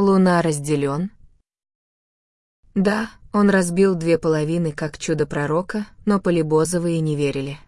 Луна разделен? Да, он разбил две половины как чудо пророка, но Полибозовые не верили.